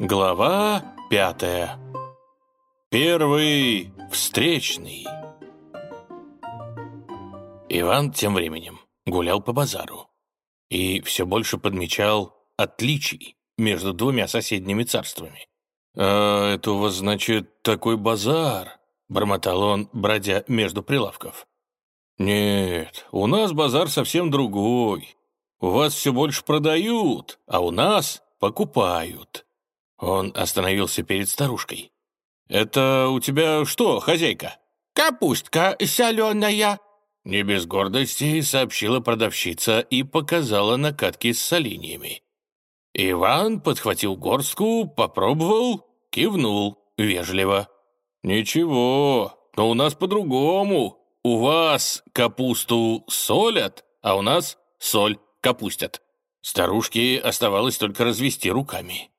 Глава пятая. Первый встречный. Иван тем временем гулял по базару и все больше подмечал отличий между двумя соседними царствами. «А это у вас, значит, такой базар?» — бормотал он, бродя между прилавков. «Нет, у нас базар совсем другой. У вас все больше продают, а у нас покупают». Он остановился перед старушкой. «Это у тебя что, хозяйка?» «Капустка соленая», — не без гордости сообщила продавщица и показала накатки с соленьями. Иван подхватил горстку, попробовал, кивнул вежливо. «Ничего, но у нас по-другому. У вас капусту солят, а у нас соль капустят». Старушке оставалось только развести руками.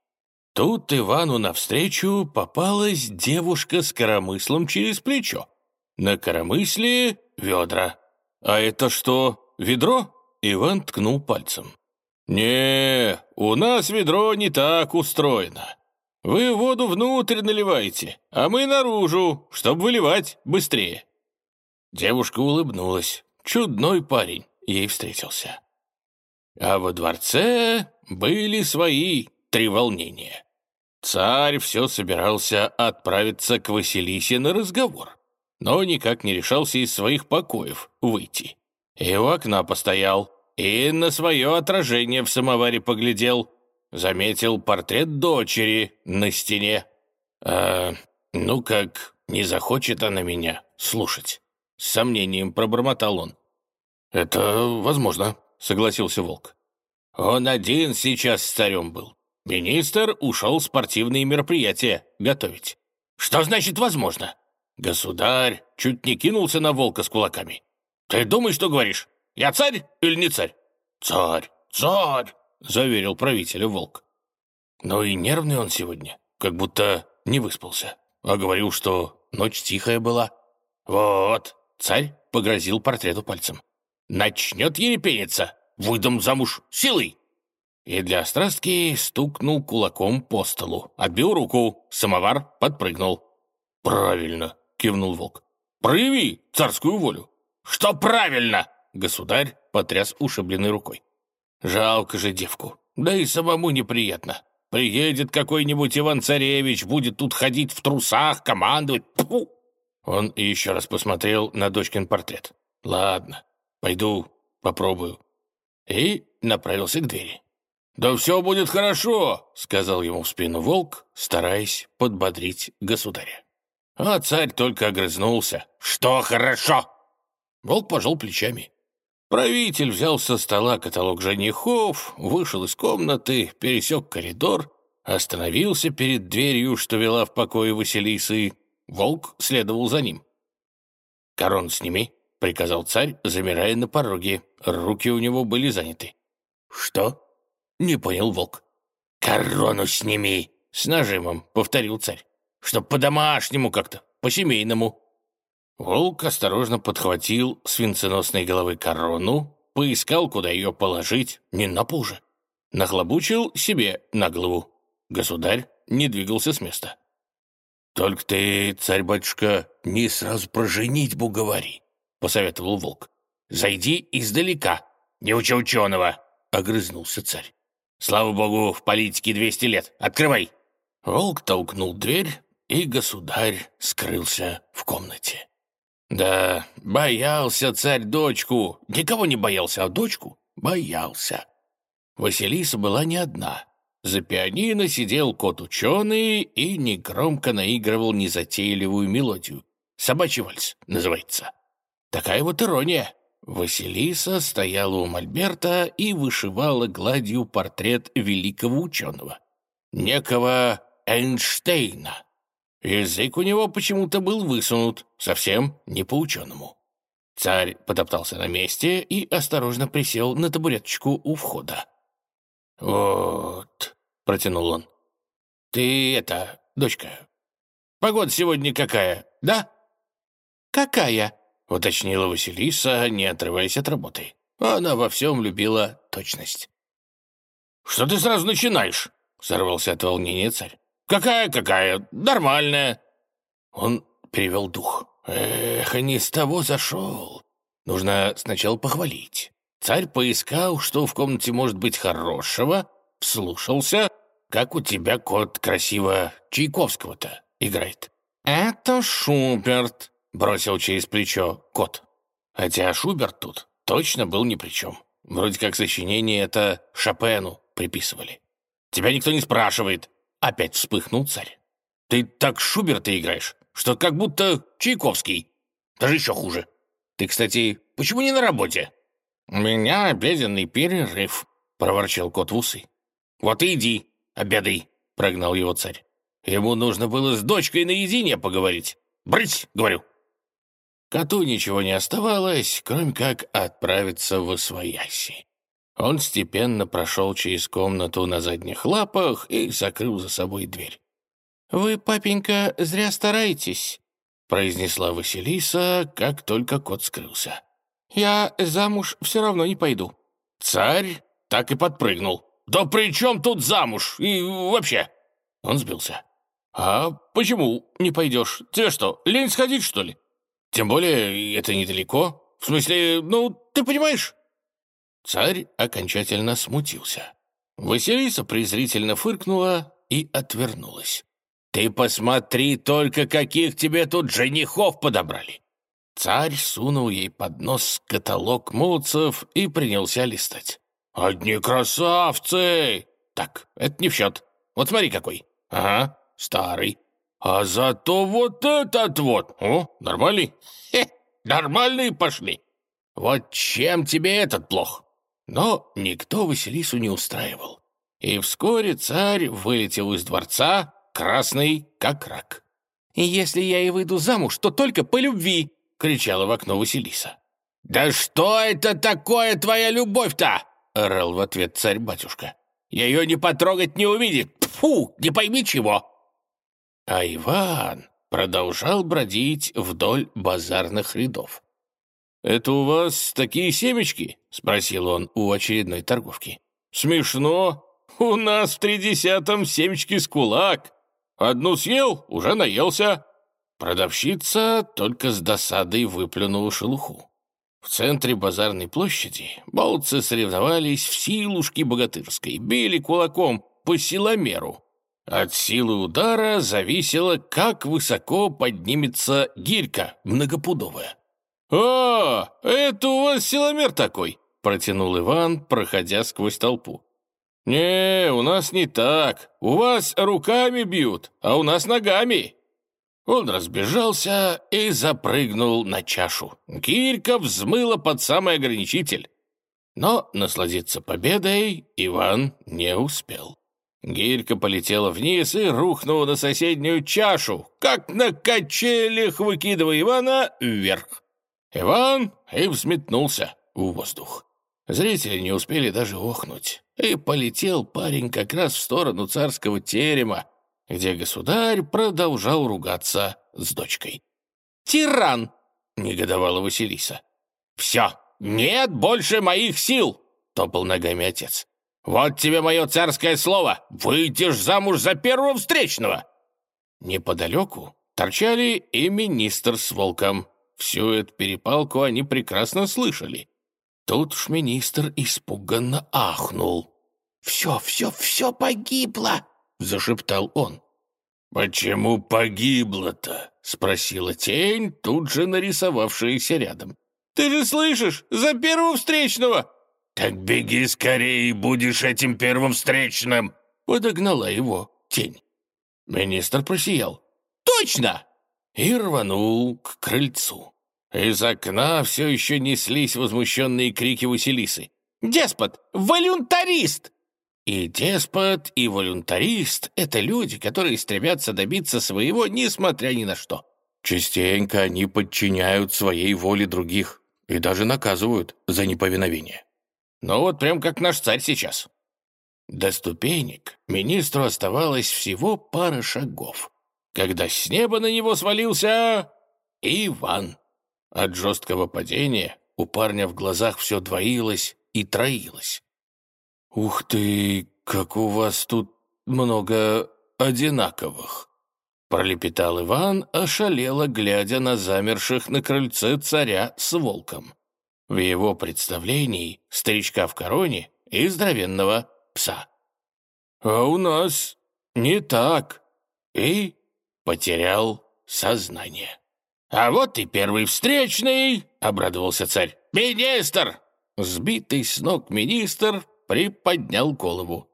Тут Ивану навстречу попалась девушка с коромыслом через плечо. На коромысле ведра. «А это что, ведро?» Иван ткнул пальцем. «Не, у нас ведро не так устроено. Вы воду внутрь наливаете, а мы наружу, чтобы выливать быстрее». Девушка улыбнулась. Чудной парень ей встретился. А во дворце были свои три волнения. Царь все собирался отправиться к Василисе на разговор, но никак не решался из своих покоев выйти. И у окна постоял, и на свое отражение в самоваре поглядел. Заметил портрет дочери на стене. А, ну как, не захочет она меня слушать. С сомнением пробормотал он. «Это возможно», — согласился Волк. «Он один сейчас с царем был. Министр ушел спортивные мероприятия готовить». «Что значит возможно?» Государь чуть не кинулся на Волка с кулаками. «Ты думаешь, что говоришь? Я царь или не царь?» «Царь! Царь!» — заверил правителя волк. Но и нервный он сегодня, как будто не выспался, а говорил, что ночь тихая была. «Вот!» — царь погрозил портрету пальцем. «Начнет ерепениться! Выдам замуж силой!» И для острастки стукнул кулаком по столу, отбил руку, самовар подпрыгнул. «Правильно!» — кивнул волк. «Прояви царскую волю!» «Что правильно?» Государь потряс ушибленной рукой. «Жалко же девку. Да и самому неприятно. Приедет какой-нибудь Иван-Царевич, будет тут ходить в трусах, командовать. Пфу!» Он еще раз посмотрел на дочкин портрет. «Ладно, пойду попробую». И направился к двери. «Да все будет хорошо», — сказал ему в спину волк, стараясь подбодрить государя. А царь только огрызнулся. «Что хорошо?» Волк пожал плечами. Правитель взял со стола каталог женихов, вышел из комнаты, пересек коридор, остановился перед дверью, что вела в покое Василисы. Волк следовал за ним. «Корон сними», — приказал царь, замирая на пороге. Руки у него были заняты. «Что?» — не понял волк. «Корону сними!» — с нажимом повторил царь. «Чтоб по-домашнему как-то, по-семейному». Волк осторожно подхватил с венценосной головы корону, поискал, куда ее положить, не на пол же. Нахлобучил себе на голову. Государь не двигался с места. «Только ты, царь-батюшка, не сразу про женитьбу говори», — посоветовал волк. «Зайди издалека, не учи ученого», — огрызнулся царь. «Слава богу, в политике двести лет. Открывай!» Волк толкнул дверь, и государь скрылся в комнате. Да, боялся царь дочку. Никого не боялся, а дочку боялся. Василиса была не одна. За пианино сидел кот-ученый и негромко наигрывал незатейливую мелодию. «Собачий вальс» называется. Такая вот ирония. Василиса стояла у мольберта и вышивала гладью портрет великого ученого. Некого Эйнштейна. Язык у него почему-то был высунут, совсем не по-ученому. Царь потоптался на месте и осторожно присел на табуреточку у входа. «Вот», — протянул он, — «ты это, дочка, погода сегодня какая, да?» «Какая?» — уточнила Василиса, не отрываясь от работы. Она во всем любила точность. «Что ты сразу начинаешь?» — сорвался от волнения царь. «Какая-какая? Нормальная!» Он перевел дух. «Эх, не с того зашел. Нужно сначала похвалить». Царь поискал, что в комнате может быть хорошего, вслушался, как у тебя кот красиво Чайковского-то играет. «Это Шуберт», — бросил через плечо кот. Хотя Шуберт тут точно был ни при чем. Вроде как сочинение это Шопену приписывали. «Тебя никто не спрашивает», — опять вспыхнул царь. «Ты так Шуберта играешь, что как будто Чайковский. Даже еще хуже. Ты, кстати, почему не на работе?» «У меня обеденный перерыв», — проворчал кот в усы. «Вот и иди, обедай», — прогнал его царь. Ему нужно было с дочкой наедине поговорить. «Брысь!» — говорю. Коту ничего не оставалось, кроме как отправиться в Освояси. Он степенно прошел через комнату на задних лапах и закрыл за собой дверь. «Вы, папенька, зря стараетесь», — произнесла Василиса, как только кот скрылся. «Я замуж все равно не пойду». Царь так и подпрыгнул. «Да при чем тут замуж? И вообще?» Он сбился. «А почему не пойдешь? Тебе что, лень сходить, что ли? Тем более это недалеко. В смысле, ну, ты понимаешь?» Царь окончательно смутился. Василиса презрительно фыркнула и отвернулась. «Ты посмотри только, каких тебе тут женихов подобрали!» Царь сунул ей под нос каталог молодцев и принялся листать. «Одни красавцы!» «Так, это не в счет. Вот смотри какой. Ага, старый. А зато вот этот вот, о, нормальный? Хе, нормальные пошли. Вот чем тебе этот плох? Но никто Василису не устраивал. И вскоре царь вылетел из дворца, красный, как рак. «И если я и выйду замуж, то только по любви!» — кричала в окно Василиса. «Да что это такое твоя любовь-то?» — орал в ответ царь-батюшка. «Ее не потрогать, не увидит! Фу, не пойми чего!» А Иван продолжал бродить вдоль базарных рядов. «Это у вас такие семечки?» — спросил он у очередной торговки. «Смешно. У нас в тридесятом семечки с кулак. Одну съел, уже наелся». Продавщица только с досадой выплюнула шелуху. В центре базарной площади болтцы соревновались в силушке богатырской, били кулаком по силомеру. От силы удара зависело, как высоко поднимется гирька многопудовая. «А, это у вас силомер такой!» — протянул Иван, проходя сквозь толпу. «Не, у нас не так. У вас руками бьют, а у нас ногами». Он разбежался и запрыгнул на чашу. Кирка взмыла под самый ограничитель. Но насладиться победой Иван не успел. Гирька полетела вниз и рухнула на соседнюю чашу, как на качелях, выкидывая Ивана вверх. Иван и взметнулся в воздух. Зрители не успели даже охнуть, и полетел парень как раз в сторону царского терема, где государь продолжал ругаться с дочкой. «Тиран!» — негодовала Василиса. «Все, нет больше моих сил!» — топал ногами отец. «Вот тебе мое царское слово! Выйдешь замуж за первого встречного!» Неподалеку торчали и министр с волком. Всю эту перепалку они прекрасно слышали. Тут уж министр испуганно ахнул. «Все, все, все погибло!» — зашептал он. «Почему погибло-то?» — спросила тень, тут же нарисовавшаяся рядом. «Ты же слышишь, за первого встречного!» «Так беги скорее, будешь этим первым встречным!» — подогнала его тень. Министр просиял. «Точно!» и рванул к крыльцу. Из окна все еще неслись возмущенные крики Василисы. «Деспот! Волюнтарист!» И деспот, и волюнтарист — это люди, которые стремятся добиться своего, несмотря ни на что. Частенько они подчиняют своей воле других и даже наказывают за неповиновение. Ну вот прям как наш царь сейчас. До ступенек министру оставалось всего пара шагов, когда с неба на него свалился Иван. От жесткого падения у парня в глазах все двоилось и троилось. «Ух ты, как у вас тут много одинаковых», — пролепетал Иван, ошалело глядя на замерших на крыльце царя с волком. В его представлении старичка в короне и здоровенного пса. «А у нас не так», и потерял сознание. «А вот и первый встречный!» — обрадовался царь. «Министр!» Сбитый с ног министр приподнял голову.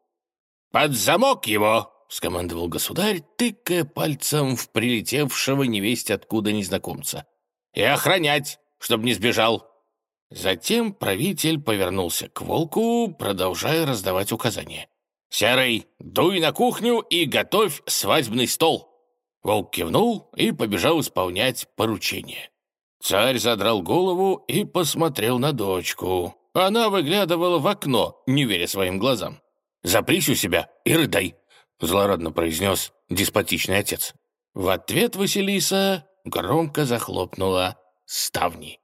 «Под замок его!» — скомандовал государь, тыкая пальцем в прилетевшего невесть откуда незнакомца. «И охранять, чтобы не сбежал!» Затем правитель повернулся к волку, продолжая раздавать указания. «Серый, дуй на кухню и готовь свадебный стол!» Волк кивнул и побежал исполнять поручение. Царь задрал голову и посмотрел на дочку. Она выглядывала в окно, не веря своим глазам. «Запрись у себя и рыдай», — злорадно произнес деспотичный отец. В ответ Василиса громко захлопнула ставни.